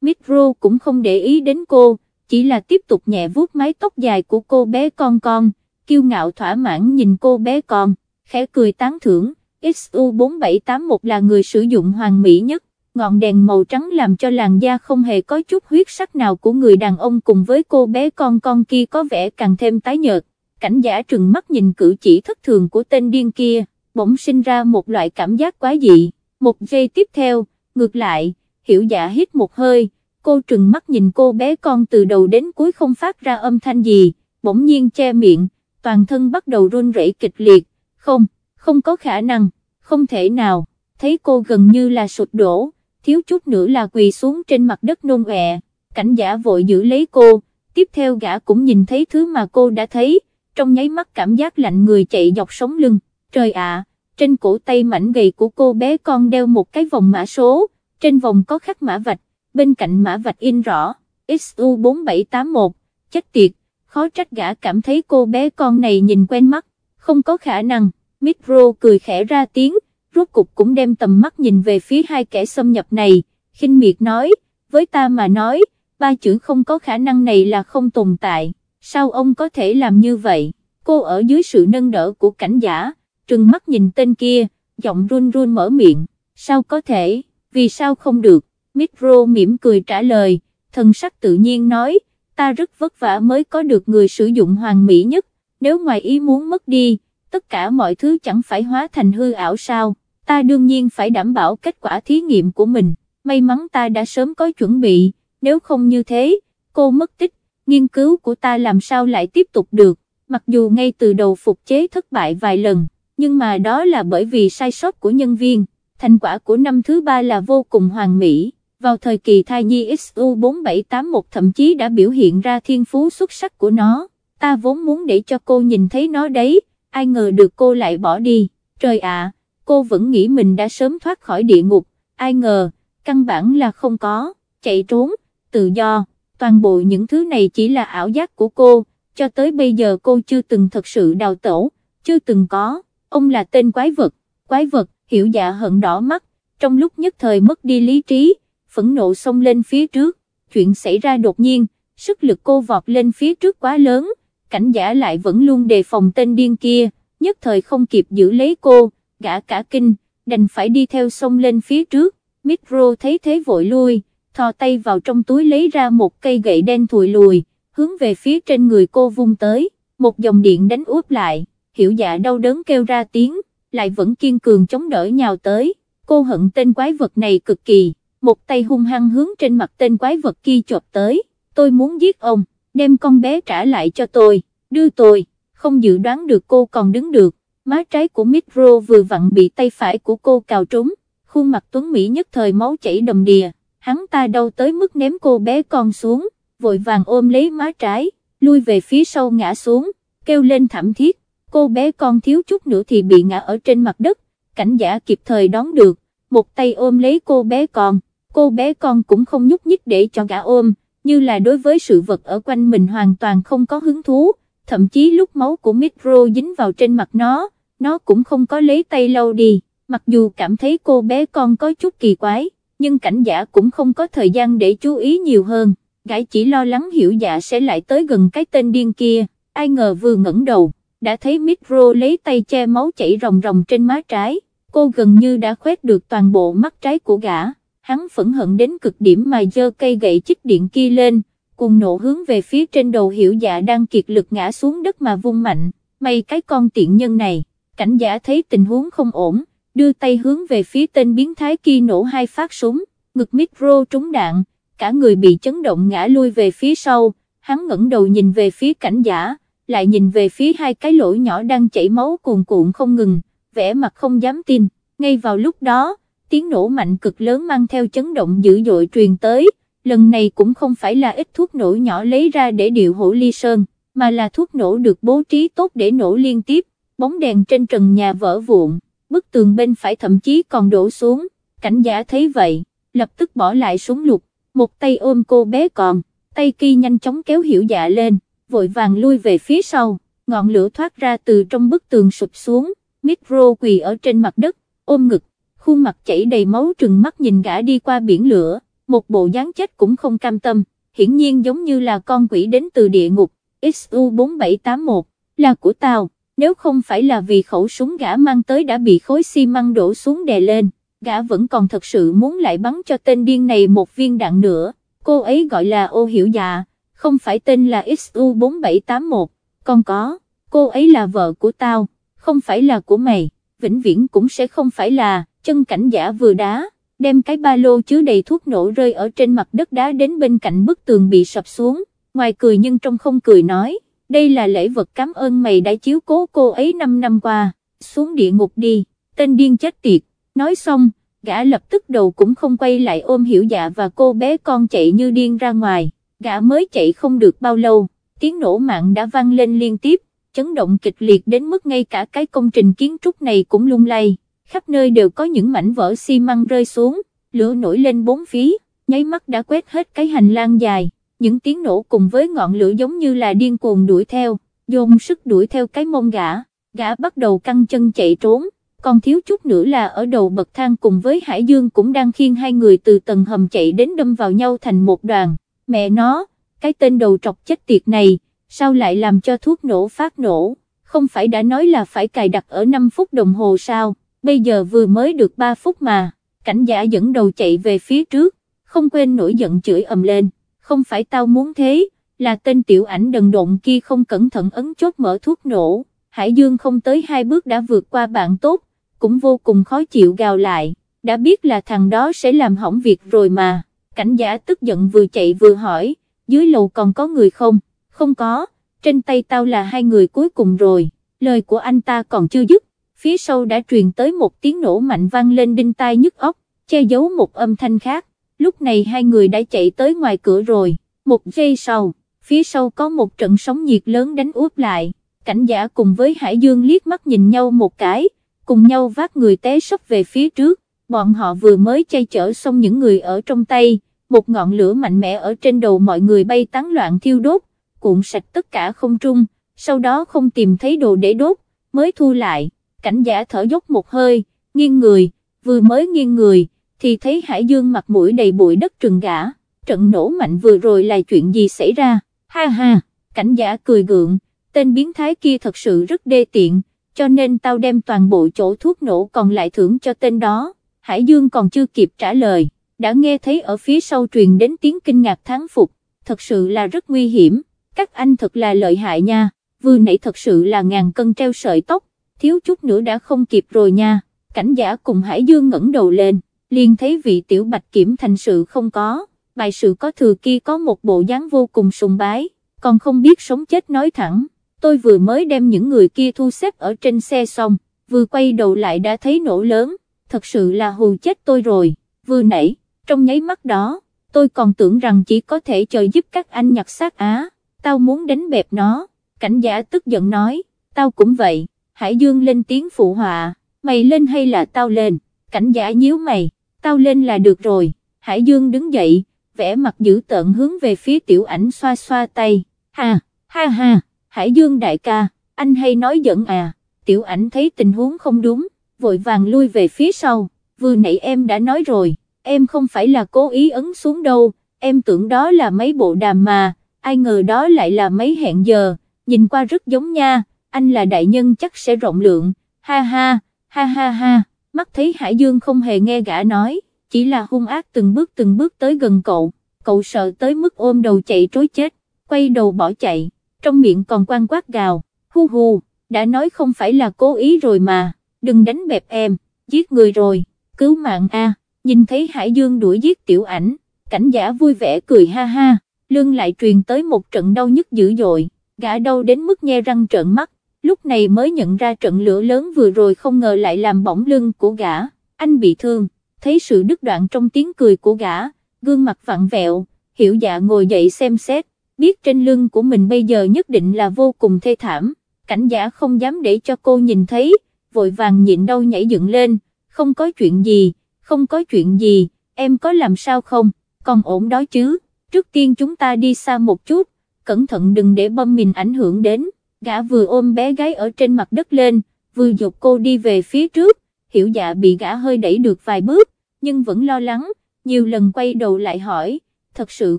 Mitro cũng không để ý đến cô, chỉ là tiếp tục nhẹ vuốt mái tóc dài của cô bé con con, kiêu ngạo thỏa mãn nhìn cô bé con, khẽ cười tán thưởng, XU4781 là người sử dụng hoàn mỹ nhất, ngọn đèn màu trắng làm cho làn da không hề có chút huyết sắc nào của người đàn ông cùng với cô bé con con kia có vẻ càng thêm tái nhợt, cảnh giả trừng mắt nhìn cử chỉ thất thường của tên điên kia, bỗng sinh ra một loại cảm giác quá dị, một giây tiếp theo, ngược lại, hiểu dạ hít một hơi, cô trừng mắt nhìn cô bé con từ đầu đến cuối không phát ra âm thanh gì, bỗng nhiên che miệng, toàn thân bắt đầu run rẩy kịch liệt, không, không có khả năng, không thể nào, thấy cô gần như là sụt đổ, thiếu chút nữa là quỳ xuống trên mặt đất nôn ọe, cảnh giả vội giữ lấy cô, tiếp theo gã cũng nhìn thấy thứ mà cô đã thấy, trong nháy mắt cảm giác lạnh người chạy dọc sống lưng, trời ạ, trên cổ tay mảnh gầy của cô bé con đeo một cái vòng mã số, trên vòng có khắc mã vạch, bên cạnh mã vạch in rõ, XU4781, chết tiệt, khó trách gã cảm thấy cô bé con này nhìn quen mắt, không có khả năng, Mitro cười khẽ ra tiếng, rốt cục cũng đem tầm mắt nhìn về phía hai kẻ xâm nhập này, khinh miệt nói, với ta mà nói, ba chữ không có khả năng này là không tồn tại, sao ông có thể làm như vậy, cô ở dưới sự nâng đỡ của cảnh giả, trừng mắt nhìn tên kia, giọng run run mở miệng, sao có thể, vì sao không được, Mitro mỉm cười trả lời, thần sắc tự nhiên nói, ta rất vất vả mới có được người sử dụng hoàn mỹ nhất, nếu ngoài ý muốn mất đi, tất cả mọi thứ chẳng phải hóa thành hư ảo sao, ta đương nhiên phải đảm bảo kết quả thí nghiệm của mình, may mắn ta đã sớm có chuẩn bị, nếu không như thế, cô mất tích, nghiên cứu của ta làm sao lại tiếp tục được, mặc dù ngay từ đầu phục chế thất bại vài lần, nhưng mà đó là bởi vì sai sót của nhân viên, thành quả của năm thứ ba là vô cùng hoàn mỹ. Vào thời kỳ thai nhi XU4781 thậm chí đã biểu hiện ra thiên phú xuất sắc của nó, ta vốn muốn để cho cô nhìn thấy nó đấy, ai ngờ được cô lại bỏ đi, trời ạ, cô vẫn nghĩ mình đã sớm thoát khỏi địa ngục, ai ngờ, căn bản là không có, chạy trốn, tự do, toàn bộ những thứ này chỉ là ảo giác của cô, cho tới bây giờ cô chưa từng thật sự đào tẩu, chưa từng có, ông là tên quái vật, quái vật, hiểu dạ hận đỏ mắt, trong lúc nhất thời mất đi lý trí, phẫn nộ xông lên phía trước, chuyện xảy ra đột nhiên, sức lực cô vọt lên phía trước quá lớn, cảnh giả lại vẫn luôn đề phòng tên điên kia, nhất thời không kịp giữ lấy cô, gã cả kinh, đành phải đi theo sông lên phía trước, Mitro thấy thế vội lui, thò tay vào trong túi lấy ra một cây gậy đen thùi lùi, hướng về phía trên người cô vung tới, một dòng điện đánh úp lại, hiểu dạ đau đớn kêu ra tiếng, lại vẫn kiên cường chống đỡ nhào tới, cô hận tên quái vật này cực kỳ, một tay hung hăng hướng trên mặt tên quái vật kia chộp tới, tôi muốn giết ông, đem con bé trả lại cho tôi, đưa tôi, không dự đoán được cô còn đứng được, má trái của Mitro vừa vặn bị tay phải của cô cào trúng, khuôn mặt tuấn Mỹ nhất thời máu chảy đầm đìa, hắn ta đau tới mức ném cô bé con xuống, vội vàng ôm lấy má trái, lui về phía sau ngã xuống, kêu lên thảm thiết, cô bé con thiếu chút nữa thì bị ngã ở trên mặt đất, cảnh giả kịp thời đón được, một tay ôm lấy cô bé con, cô bé con cũng không nhúc nhích để cho gã ôm, như là đối với sự vật ở quanh mình hoàn toàn không có hứng thú, thậm chí lúc máu của Mitro dính vào trên mặt nó, nó cũng không có lấy tay lâu đi, mặc dù cảm thấy cô bé con có chút kỳ quái, nhưng cảnh giả cũng không có thời gian để chú ý nhiều hơn, gái chỉ lo lắng hiểu dạ sẽ lại tới gần cái tên điên kia, ai ngờ vừa ngẩng đầu, đã thấy Mitro lấy tay che máu chảy ròng ròng trên má trái, cô gần như đã khoét được toàn bộ mắt trái của gã, hắn phẫn hận đến cực điểm mà giơ cây gậy chích điện kia lên, cùng nổ hướng về phía trên đầu hiểu dạ đang kiệt lực ngã xuống đất mà vung mạnh, may cái con tiện nhân này, cảnh giả thấy tình huống không ổn, đưa tay hướng về phía tên biến thái kia nổ hai phát súng, ngực micro trúng đạn, cả người bị chấn động ngã lui về phía sau, hắn ngẩng đầu nhìn về phía cảnh giả, lại nhìn về phía hai cái lỗ nhỏ đang chảy máu cuồn cuộn không ngừng, vẻ mặt không dám tin, ngay vào lúc đó, tiếng nổ mạnh cực lớn mang theo chấn động dữ dội truyền tới, lần này cũng không phải là ít thuốc nổ nhỏ lấy ra để điệu hổ ly sơn, mà là thuốc nổ được bố trí tốt để nổ liên tiếp, bóng đèn trên trần nhà vỡ vụn, bức tường bên phải thậm chí còn đổ xuống, cảnh giả thấy vậy, lập tức bỏ lại súng lục, một tay ôm cô bé còn, tay kia nhanh chóng kéo hiểu dạ lên, vội vàng lui về phía sau, ngọn lửa thoát ra từ trong bức tường sụp xuống, micro quỳ ở trên mặt đất, ôm ngực, khuôn mặt chảy đầy máu trừng mắt nhìn gã đi qua biển lửa, một bộ dáng chết cũng không cam tâm, hiển nhiên giống như là con quỷ đến từ địa ngục, XU4781, là của tao, nếu không phải là vì khẩu súng gã mang tới đã bị khối xi măng đổ xuống đè lên, gã vẫn còn thật sự muốn lại bắn cho tên điên này một viên đạn nữa, cô ấy gọi là ô hiểu dạ, không phải tên là XU4781, còn có, cô ấy là vợ của tao, không phải là của mày, vĩnh viễn cũng sẽ không phải là, chân cảnh giả vừa đá, đem cái ba lô chứa đầy thuốc nổ rơi ở trên mặt đất đá đến bên cạnh bức tường bị sập xuống, ngoài cười nhưng trong không cười nói, đây là lễ vật cảm ơn mày đã chiếu cố cô ấy 5 năm qua, xuống địa ngục đi, tên điên chết tiệt, nói xong, gã lập tức đầu cũng không quay lại ôm hiểu dạ và cô bé con chạy như điên ra ngoài, gã mới chạy không được bao lâu, tiếng nổ mạng đã vang lên liên tiếp, chấn động kịch liệt đến mức ngay cả cái công trình kiến trúc này cũng lung lay, khắp nơi đều có những mảnh vỡ xi măng rơi xuống, lửa nổi lên bốn phía, nháy mắt đã quét hết cái hành lang dài, những tiếng nổ cùng với ngọn lửa giống như là điên cuồng đuổi theo, dồn sức đuổi theo cái mông gã, gã bắt đầu căng chân chạy trốn, còn thiếu chút nữa là ở đầu bậc thang cùng với Hải Dương cũng đang khiêng hai người từ tầng hầm chạy đến đâm vào nhau thành một đoàn, mẹ nó, cái tên đầu trọc chết tiệt này, sao lại làm cho thuốc nổ phát nổ, không phải đã nói là phải cài đặt ở 5 phút đồng hồ sao, bây giờ vừa mới được 3 phút mà, cảnh giả dẫn đầu chạy về phía trước, không quên nổi giận chửi ầm lên, không phải tao muốn thế, là tên tiểu ảnh đần độn kia không cẩn thận ấn chốt mở thuốc nổ, Hải Dương không tới hai bước đã vượt qua bạn tốt, cũng vô cùng khó chịu gào lại, đã biết là thằng đó sẽ làm hỏng việc rồi mà, cảnh giả tức giận vừa chạy vừa hỏi, dưới lầu còn có người không, không có, trên tay tao là hai người cuối cùng rồi, lời của anh ta còn chưa dứt, phía sau đã truyền tới một tiếng nổ mạnh vang lên đinh tai nhức óc, che giấu một âm thanh khác, lúc này hai người đã chạy tới ngoài cửa rồi, một giây sau, phía sau có một trận sóng nhiệt lớn đánh úp lại, cảnh giả cùng với Hải Dương liếc mắt nhìn nhau một cái, cùng nhau vác người té sấp về phía trước, bọn họ vừa mới chay chở xong những người ở trong tay, một ngọn lửa mạnh mẽ ở trên đầu mọi người bay tán loạn thiêu đốt, cuộn sạch tất cả không trung, sau đó không tìm thấy đồ để đốt, mới thu lại, cảnh giả thở dốc một hơi, nghiêng người, vừa mới nghiêng người, thì thấy Hải Dương mặt mũi đầy bụi đất trừng gã, trận nổ mạnh vừa rồi là chuyện gì xảy ra, ha ha, cảnh giả cười gượng, tên biến thái kia thật sự rất đê tiện, cho nên tao đem toàn bộ chỗ thuốc nổ còn lại thưởng cho tên đó, Hải Dương còn chưa kịp trả lời, đã nghe thấy ở phía sau truyền đến tiếng kinh ngạc thán phục, thật sự là rất nguy hiểm, các anh thật là lợi hại nha, vừa nãy thật sự là ngàn cân treo sợi tóc, thiếu chút nữa đã không kịp rồi nha, cảnh giả cùng Hải Dương ngẩng đầu lên, liền thấy vị tiểu bạch kiểm thành sự không có, bài sự có thừa kia có một bộ dáng vô cùng sùng bái, còn không biết sống chết nói thẳng, tôi vừa mới đem những người kia thu xếp ở trên xe xong, vừa quay đầu lại đã thấy nổ lớn, thật sự là hù chết tôi rồi, vừa nãy, trong nháy mắt đó, tôi còn tưởng rằng chỉ có thể chờ giúp các anh nhặt xác á, tao muốn đánh bẹp nó, cảnh giả tức giận nói, tao cũng vậy, Hải Dương lên tiếng phụ họa, mày lên hay là tao lên, cảnh giả nhíu mày, tao lên là được rồi, Hải Dương đứng dậy, vẽ mặt dữ tợn hướng về phía tiểu ảnh xoa xoa tay, ha, ha ha, Hải Dương đại ca, anh hay nói giận à, tiểu ảnh thấy tình huống không đúng, vội vàng lui về phía sau, vừa nãy em đã nói rồi, em không phải là cố ý ấn xuống đâu, em tưởng đó là mấy bộ đàm mà, ai ngờ đó lại là mấy hẹn giờ, nhìn qua rất giống nha, anh là đại nhân chắc sẽ rộng lượng, ha ha, ha ha ha, mắt thấy Hải Dương không hề nghe gã nói, chỉ là hung ác từng bước từng bước tới gần cậu, cậu sợ tới mức ôm đầu chạy trối chết, quay đầu bỏ chạy, trong miệng còn quan quát gào, hu hu, đã nói không phải là cố ý rồi mà, đừng đánh bẹp em, giết người rồi, cứu mạng a. nhìn thấy Hải Dương đuổi giết tiểu ảnh, cảnh giả vui vẻ cười ha ha, lương lại truyền tới một trận đau nhức dữ dội, gã đau đến mức nhe răng trợn mắt, lúc này mới nhận ra trận lửa lớn vừa rồi không ngờ lại làm bỏng lưng của gã, anh bị thương, thấy sự đứt đoạn trong tiếng cười của gã, gương mặt vặn vẹo, hiểu dạ ngồi dậy xem xét, biết trên lưng của mình bây giờ nhất định là vô cùng thê thảm, cảnh giả không dám để cho cô nhìn thấy, vội vàng nhịn đau nhảy dựng lên, không có chuyện gì, không có chuyện gì, em có làm sao không, còn ổn đó chứ, trước tiên chúng ta đi xa một chút, cẩn thận đừng để bom mình ảnh hưởng đến, gã vừa ôm bé gái ở trên mặt đất lên, vừa dục cô đi về phía trước, hiểu dạ bị gã hơi đẩy được vài bước, nhưng vẫn lo lắng, nhiều lần quay đầu lại hỏi, thật sự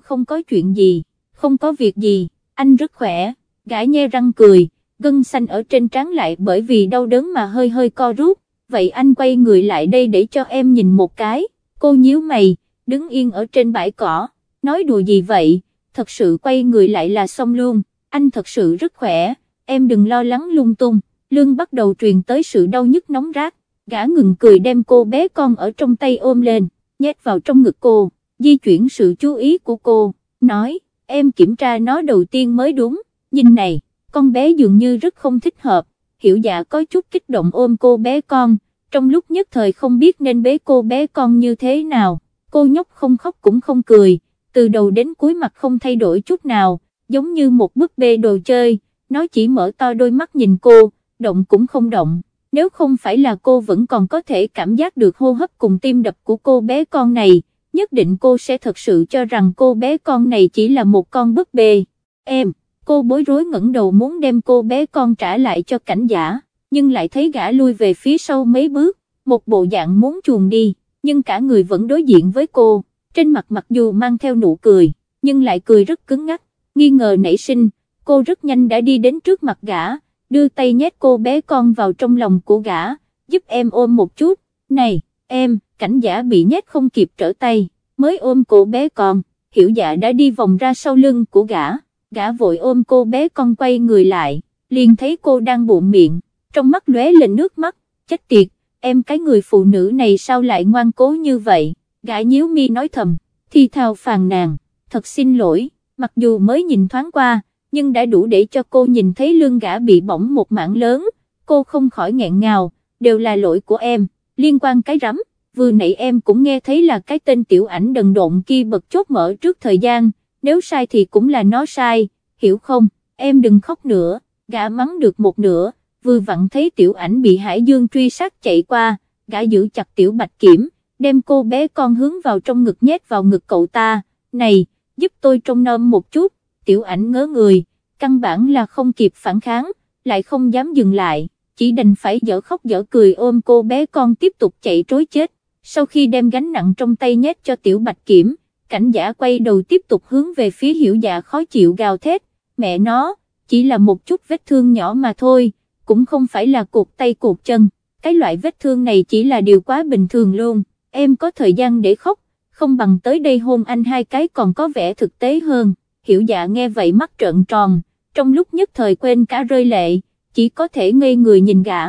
không có chuyện gì, không có việc gì, anh rất khỏe, gã nhe răng cười, gân xanh ở trên trán lại bởi vì đau đớn mà hơi hơi co rút, vậy anh quay người lại đây để cho em nhìn một cái, cô nhíu mày, đứng yên ở trên bãi cỏ, nói đùa gì vậy, thật sự quay người lại là xong luôn, anh thật sự rất khỏe, em đừng lo lắng lung tung, lương bắt đầu truyền tới sự đau nhức nóng rát, gã ngừng cười đem cô bé con ở trong tay ôm lên, nhét vào trong ngực cô, di chuyển sự chú ý của cô, nói, em kiểm tra nó đầu tiên mới đúng, nhìn này, con bé dường như rất không thích hợp, hiểu dạ có chút kích động ôm cô bé con, trong lúc nhất thời không biết nên bế cô bé con như thế nào, cô nhóc không khóc cũng không cười, từ đầu đến cuối mặt không thay đổi chút nào, giống như một bức bê đồ chơi, nó chỉ mở to đôi mắt nhìn cô, động cũng không động, nếu không phải là cô vẫn còn có thể cảm giác được hô hấp cùng tim đập của cô bé con này, nhất định cô sẽ thật sự cho rằng cô bé con này chỉ là một con búp bê. Em, cô bối rối ngẩng đầu muốn đem cô bé con trả lại cho cảnh giả, nhưng lại thấy gã lui về phía sau mấy bước, một bộ dạng muốn chuồn đi, nhưng cả người vẫn đối diện với cô, trên mặt mặc dù mang theo nụ cười, nhưng lại cười rất cứng ngắc, nghi ngờ nảy sinh, cô rất nhanh đã đi đến trước mặt gã, đưa tay nhét cô bé con vào trong lòng của gã, giúp em ôm một chút, này, em, cảnh giả bị nhét không kịp trở tay, mới ôm cô bé con, hiểu dạ đã đi vòng ra sau lưng của gã, gã vội ôm cô bé con quay người lại, liền thấy cô đang bụng miệng, trong mắt lóe lên nước mắt, chết tiệt, em cái người phụ nữ này sao lại ngoan cố như vậy, gã nhíu mi nói thầm, thi thao phàn nàn, thật xin lỗi, mặc dù mới nhìn thoáng qua, nhưng đã đủ để cho cô nhìn thấy lương gã bị bỏng một mảng lớn, cô không khỏi nghẹn ngào, đều là lỗi của em, liên quan cái rắm, vừa nãy em cũng nghe thấy là cái tên tiểu ảnh đần độn kia bật chốt mở trước thời gian, nếu sai thì cũng là nó sai, hiểu không, em đừng khóc nữa, gã mắng được một nửa, vừa vặn thấy tiểu ảnh bị Hải Dương truy sát chạy qua, gã giữ chặt tiểu bạch kiểm, đem cô bé con hướng vào trong ngực nhét vào ngực cậu ta, này, giúp tôi trông nom một chút, tiểu ảnh ngớ người, căn bản là không kịp phản kháng, lại không dám dừng lại, chỉ đành phải dở khóc dở cười ôm cô bé con tiếp tục chạy trối chết, sau khi đem gánh nặng trong tay nhét cho tiểu bạch kiểm, cảnh giả quay đầu tiếp tục hướng về phía hiểu dạ khó chịu gào thét, mẹ nó, chỉ là một chút vết thương nhỏ mà thôi, cũng không phải là cột tay cột chân, cái loại vết thương này chỉ là điều quá bình thường luôn, em có thời gian để khóc, không bằng tới đây hôn anh hai cái còn có vẻ thực tế hơn, hiểu dạ nghe vậy mắt trợn tròn, trong lúc nhất thời quên cả rơi lệ, chỉ có thể ngây người nhìn gã,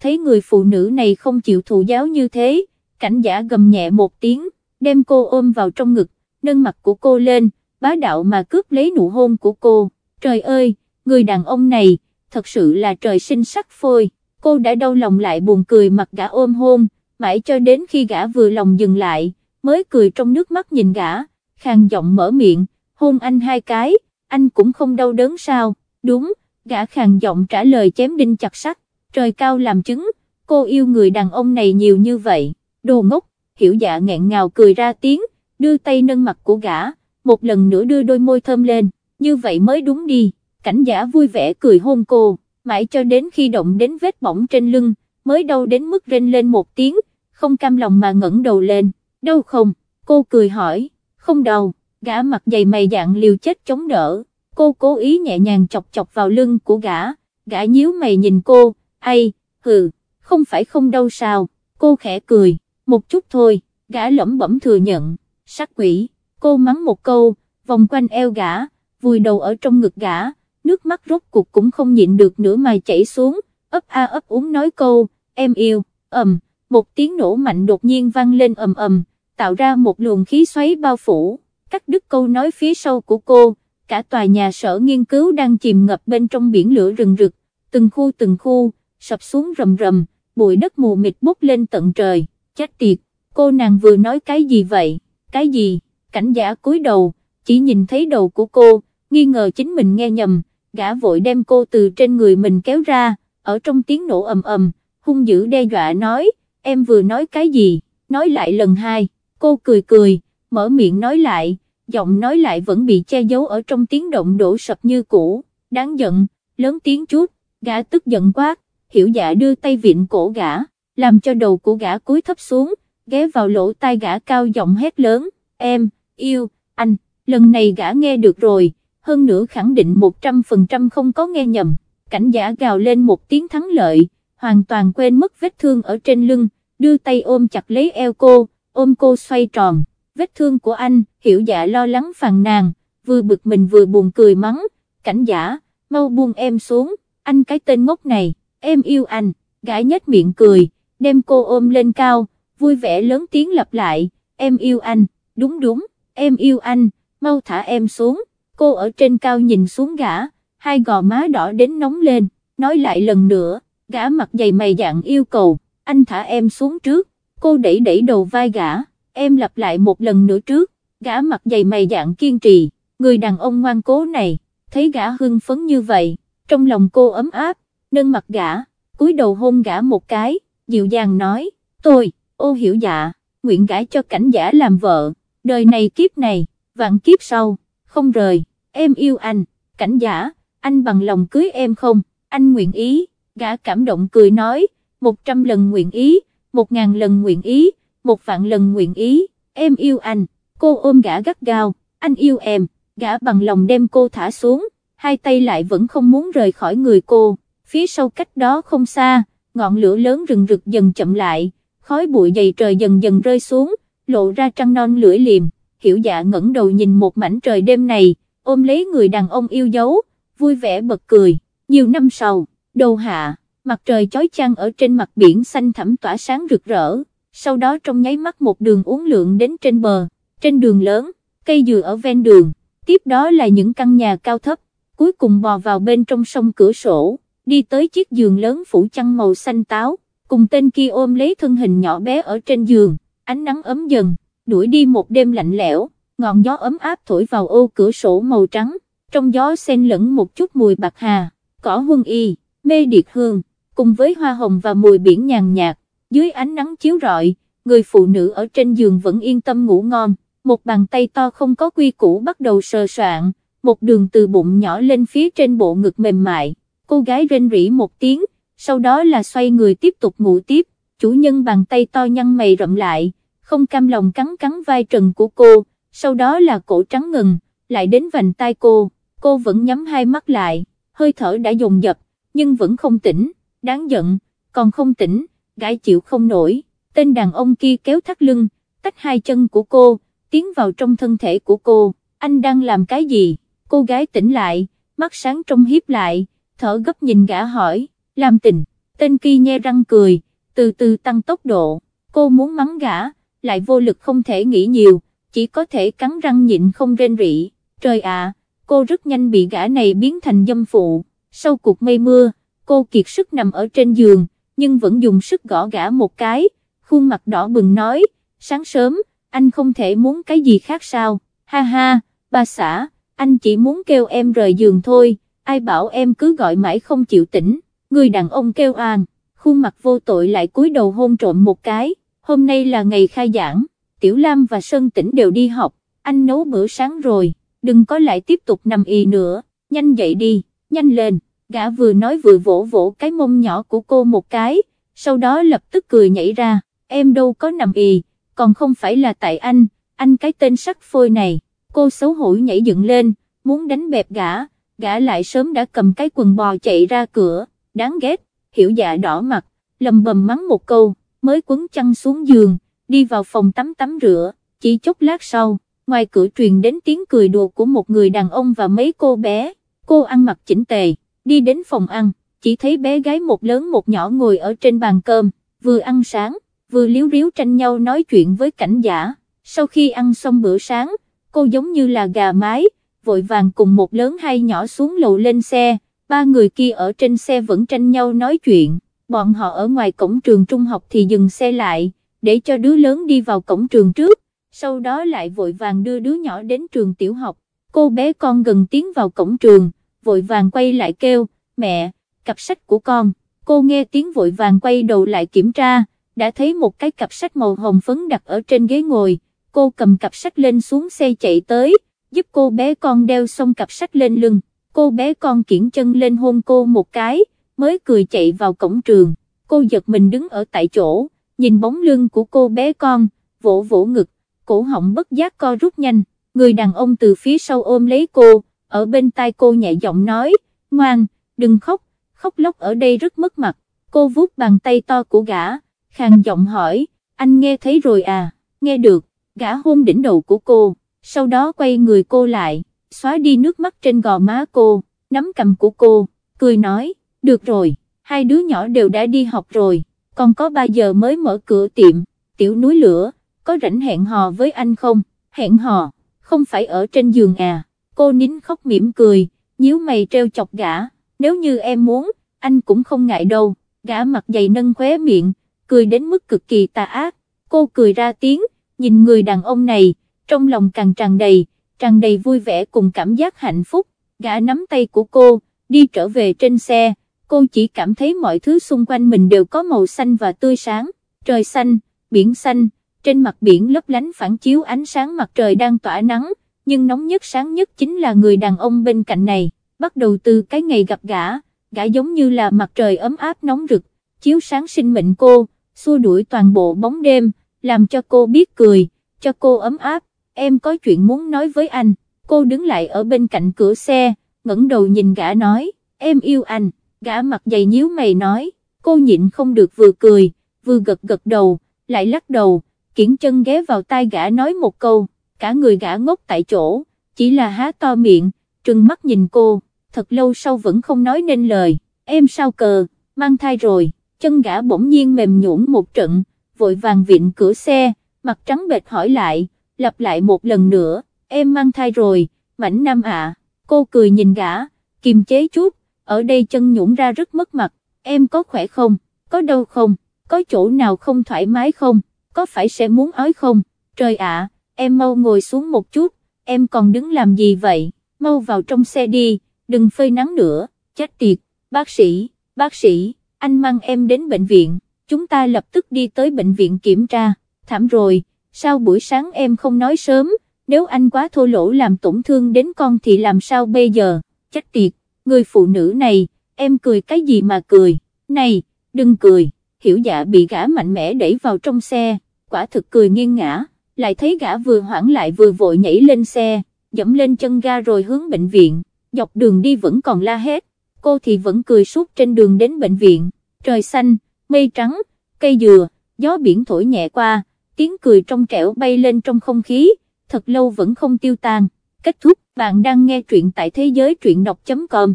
thấy người phụ nữ này không chịu thụ giáo như thế, cảnh giả gầm nhẹ một tiếng, đem cô ôm vào trong ngực, nâng mặt của cô lên, bá đạo mà cướp lấy nụ hôn của cô, trời ơi, người đàn ông này, thật sự là trời sinh sắc phôi, cô đã đau lòng lại buồn cười mặt gã ôm hôn, mãi cho đến khi gã vừa lòng dừng lại, mới cười trong nước mắt nhìn gã, khang giọng mở miệng, hôn anh hai cái, anh cũng không đau đớn sao, đúng, gã khàn giọng trả lời chém đinh chặt sắt, trời cao làm chứng, cô yêu người đàn ông này nhiều như vậy, đồ ngốc, hiểu dạ nghẹn ngào cười ra tiếng, đưa tay nâng mặt của gã, một lần nữa đưa đôi môi thơm lên, như vậy mới đúng đi, cảnh giả vui vẻ cười hôn cô, mãi cho đến khi động đến vết bỏng trên lưng, mới đau đến mức rên lên một tiếng, không cam lòng mà ngẩng đầu lên, đau không, cô cười hỏi, không đau, gã mặt dày mày dạng liều chết chống đỡ, cô cố ý nhẹ nhàng chọc chọc vào lưng của gã, gã nhíu mày nhìn cô, ai, hừ, không phải không đâu sao, cô khẽ cười, một chút thôi, gã lẩm bẩm thừa nhận, sắc quỷ, cô mắng một câu, vòng quanh eo gã, vùi đầu ở trong ngực gã, nước mắt rốt cuộc cũng không nhịn được nữa mà chảy xuống, ấp a ấp úng nói câu, em yêu, ầm, một tiếng nổ mạnh đột nhiên vang lên ầm ầm, tạo ra một luồng khí xoáy bao phủ, cắt đứt câu nói phía sau của cô, cả tòa nhà sở nghiên cứu đang chìm ngập bên trong biển lửa rừng rực, từng khu từng khu, sập xuống rầm rầm, bụi đất mù mịt bốc lên tận trời, chết tiệt, cô nàng vừa nói cái gì vậy, cái gì, cảnh giả cúi đầu, chỉ nhìn thấy đầu của cô, nghi ngờ chính mình nghe nhầm, gã vội đem cô từ trên người mình kéo ra, ở trong tiếng nổ ầm ầm, hung dữ đe dọa nói, em vừa nói cái gì, nói lại lần hai, cô cười cười, mở miệng nói lại, giọng nói lại vẫn bị che giấu ở trong tiếng động đổ sập như cũ, đáng giận, lớn tiếng chút, gã tức giận quát, hiểu dạ đưa tay viện cổ gã, làm cho đầu của gã cúi thấp xuống, ghé vào lỗ tai gã cao giọng hét lớn, em, yêu, anh, lần này gã nghe được rồi, hơn nữa khẳng định 100% không có nghe nhầm, cảnh giả gào lên một tiếng thắng lợi, hoàn toàn quên mất vết thương ở trên lưng, đưa tay ôm chặt lấy eo cô, ôm cô xoay tròn, vết thương của anh, hiểu dạ lo lắng phàn nàn, vừa bực mình vừa buồn cười mắng, cảnh giả, mau buông em xuống, anh cái tên ngốc này, em yêu anh, gái nhếch miệng cười, đem cô ôm lên cao, vui vẻ lớn tiếng lặp lại, em yêu anh, đúng đúng, em yêu anh, mau thả em xuống, cô ở trên cao nhìn xuống gã, hai gò má đỏ đến nóng lên, nói lại lần nữa, gã mặt dày mày dạng yêu cầu, anh thả em xuống trước, cô đẩy đẩy đầu vai gã, em lặp lại một lần nữa trước, gã mặt dày mày dạng kiên trì, người đàn ông ngoan cố này, thấy gã hưng phấn như vậy, trong lòng cô ấm áp, nâng mặt gã, cúi đầu hôn gã một cái, dịu dàng nói, tôi, ô hiểu dạ, nguyện gã cho cảnh giả làm vợ, đời này kiếp này, vạn kiếp sau, không rời, em yêu anh, cảnh giả, anh bằng lòng cưới em không, anh nguyện ý, gã cảm động cười nói, một trăm lần nguyện ý, một ngàn lần nguyện ý, một vạn lần nguyện ý, em yêu anh, cô ôm gã gắt gao, anh yêu em, gã bằng lòng đem cô thả xuống, hai tay lại vẫn không muốn rời khỏi người cô, phía sau cách đó không xa, ngọn lửa lớn rừng rực dần chậm lại, khói bụi dày trời dần dần rơi xuống, lộ ra trăng non lưỡi liềm, hiểu dạ ngẩng đầu nhìn một mảnh trời đêm này, ôm lấy người đàn ông yêu dấu, vui vẻ bật cười, nhiều năm sau, đầu hạ, mặt trời chói chang ở trên mặt biển xanh thẳm tỏa sáng rực rỡ, sau đó trong nháy mắt một đường uốn lượn đến trên bờ, trên đường lớn, cây dừa ở ven đường, tiếp đó là những căn nhà cao thấp, cuối cùng bò vào bên trong sông cửa sổ, đi tới chiếc giường lớn phủ chăn màu xanh táo, cùng tên kia ôm lấy thân hình nhỏ bé ở trên giường, ánh nắng ấm dần, đuổi đi một đêm lạnh lẽo, ngọn gió ấm áp thổi vào ô cửa sổ màu trắng, trong gió xen lẫn một chút mùi bạc hà, cỏ huân y, mê điệt hương, cùng với hoa hồng và mùi biển nhàn nhạt, dưới ánh nắng chiếu rọi, người phụ nữ ở trên giường vẫn yên tâm ngủ ngon, một bàn tay to không có quy củ bắt đầu sờ soạn, một đường từ bụng nhỏ lên phía trên bộ ngực mềm mại, cô gái rên rỉ một tiếng, sau đó là xoay người tiếp tục ngủ tiếp, chủ nhân bàn tay to nhăn mày rậm lại, không cam lòng cắn cắn vai trần của cô, sau đó là cổ trắng ngừng, lại đến vành tai cô, cô vẫn nhắm hai mắt lại, hơi thở đã dồn dập, nhưng vẫn không tỉnh, đáng giận, còn không tỉnh, gái chịu không nổi, tên đàn ông kia kéo thắt lưng, tách hai chân của cô, tiến vào trong thân thể của cô, anh đang làm cái gì, cô gái tỉnh lại, mắt sáng trong hiếp lại, thở gấp nhìn gã hỏi, làm tình, tên kia nhe răng cười, từ từ tăng tốc độ, cô muốn mắng gã, lại vô lực không thể nghĩ nhiều, chỉ có thể cắn răng nhịn không rên rỉ, trời ạ, cô rất nhanh bị gã này biến thành dâm phụ, sau cuộc mây mưa, cô kiệt sức nằm ở trên giường, nhưng vẫn dùng sức gõ gã một cái, khuôn mặt đỏ bừng nói, sáng sớm, anh không thể muốn cái gì khác sao, ha ha, bà xã, anh chỉ muốn kêu em rời giường thôi, ai bảo em cứ gọi mãi không chịu tỉnh, người đàn ông kêu an, khuôn mặt vô tội lại cúi đầu hôn trộm một cái, hôm nay là ngày khai giảng, Tiểu Lam và Sơn Tĩnh đều đi học, anh nấu bữa sáng rồi, đừng có lại tiếp tục nằm y nữa, nhanh dậy đi, nhanh lên, gã vừa nói vừa vỗ vỗ cái mông nhỏ của cô một cái, sau đó lập tức cười nhảy ra, em đâu có nằm ì, còn không phải là tại anh, anh cái tên sắc phôi này, cô xấu hổ nhảy dựng lên, muốn đánh bẹp gã, gã lại sớm đã cầm cái quần bò chạy ra cửa, đáng ghét, hiểu dạ đỏ mặt, lầm bầm mắng một câu, mới quấn chăn xuống giường, đi vào phòng tắm tắm rửa, chỉ chốc lát sau, ngoài cửa truyền đến tiếng cười đùa của một người đàn ông và mấy cô bé, cô ăn mặc chỉnh tề, đi đến phòng ăn, chỉ thấy bé gái một lớn một nhỏ ngồi ở trên bàn cơm, vừa ăn sáng, vừa liếu riếu tranh nhau nói chuyện với cảnh giả, sau khi ăn xong bữa sáng, cô giống như là gà mái, vội vàng cùng một lớn hai nhỏ xuống lầu lên xe, ba người kia ở trên xe vẫn tranh nhau nói chuyện, bọn họ ở ngoài cổng trường trung học thì dừng xe lại, để cho đứa lớn đi vào cổng trường trước, sau đó lại vội vàng đưa đứa nhỏ đến trường tiểu học, cô bé con gần tiến vào cổng trường, vội vàng quay lại kêu, mẹ, cặp sách của con, cô nghe tiếng vội vàng quay đầu lại kiểm tra, đã thấy một cái cặp sách màu hồng phấn đặt ở trên ghế ngồi, cô cầm cặp sách lên xuống xe chạy tới, giúp cô bé con đeo xong cặp sách lên lưng, cô bé con kiển chân lên hôn cô một cái, mới cười chạy vào cổng trường, cô giật mình đứng ở tại chỗ, nhìn bóng lưng của cô bé con, vỗ vỗ ngực, cổ họng bất giác co rút nhanh, người đàn ông từ phía sau ôm lấy cô, ở bên tai cô nhẹ giọng nói, ngoan, đừng khóc, khóc lóc ở đây rất mất mặt, cô vuốt bàn tay to của gã, khàn giọng hỏi, anh nghe thấy rồi à, nghe được, gã hôn đỉnh đầu của cô, sau đó quay người cô lại, xóa đi nước mắt trên gò má cô, nắm cầm của cô, cười nói, được rồi, hai đứa nhỏ đều đã đi học rồi, còn có 3 giờ mới mở cửa tiệm, tiểu núi lửa, có rảnh hẹn hò với anh không, hẹn hò, không phải ở trên giường à, cô nín khóc mỉm cười, nhíu mày treo chọc gã, nếu như em muốn, anh cũng không ngại đâu, gã mặt dày nâng khóe miệng, cười đến mức cực kỳ tà ác, cô cười ra tiếng, nhìn người đàn ông này, trong lòng càng tràn đầy, tràn đầy vui vẻ cùng cảm giác hạnh phúc, gã nắm tay của cô, đi trở về trên xe, cô chỉ cảm thấy mọi thứ xung quanh mình đều có màu xanh và tươi sáng, trời xanh, biển xanh, trên mặt biển lấp lánh phản chiếu ánh sáng mặt trời đang tỏa nắng, nhưng nóng nhất sáng nhất chính là người đàn ông bên cạnh này, bắt đầu từ cái ngày gặp gã, gã giống như là mặt trời ấm áp nóng rực, chiếu sáng sinh mệnh cô, xua đuổi toàn bộ bóng đêm, làm cho cô biết cười, cho cô ấm áp, em có chuyện muốn nói với anh, cô đứng lại ở bên cạnh cửa xe, ngẩng đầu nhìn gã nói, em yêu anh, gã mặt dày nhíu mày nói, cô nhịn không được vừa cười, vừa gật gật đầu, lại lắc đầu, kiển chân ghé vào tai gã nói một câu, cả người gã ngốc tại chỗ, chỉ là há to miệng, trừng mắt nhìn cô, thật lâu sau vẫn không nói nên lời, em sao cờ, mang thai rồi, chân gã bỗng nhiên mềm nhũn một trận, vội vàng vịn cửa xe, mặt trắng bệch hỏi lại, lặp lại một lần nữa, em mang thai rồi, mảnh nam ạ, cô cười nhìn gã, kiềm chế chút, ở đây chân nhũn ra rất mất mặt, em có khỏe không, có đâu không, có chỗ nào không thoải mái không, có phải sẽ muốn ói không, trời ạ, em mau ngồi xuống một chút, em còn đứng làm gì vậy, mau vào trong xe đi, đừng phơi nắng nữa, chết tiệt, bác sĩ, bác sĩ, anh mang em đến bệnh viện, chúng ta lập tức đi tới bệnh viện kiểm tra, thảm rồi, sao buổi sáng em không nói sớm, nếu anh quá thô lỗ làm tổn thương đến con thì làm sao bây giờ, chết tiệt, người phụ nữ này, em cười cái gì mà cười, này, đừng cười, hiểu dạ bị gã mạnh mẽ đẩy vào trong xe, quả thực cười nghiêng ngã, lại thấy gã vừa hoảng lại vừa vội nhảy lên xe, dẫm lên chân ga rồi hướng bệnh viện, dọc đường đi vẫn còn la hét, cô thì vẫn cười suốt trên đường đến bệnh viện, trời xanh, mây trắng, cây dừa, gió biển thổi nhẹ qua, tiếng cười trong trẻo bay lên trong không khí, thật lâu vẫn không tiêu tan. Kết thúc, bạn đang nghe truyện tại thế giới truyện đọc.com.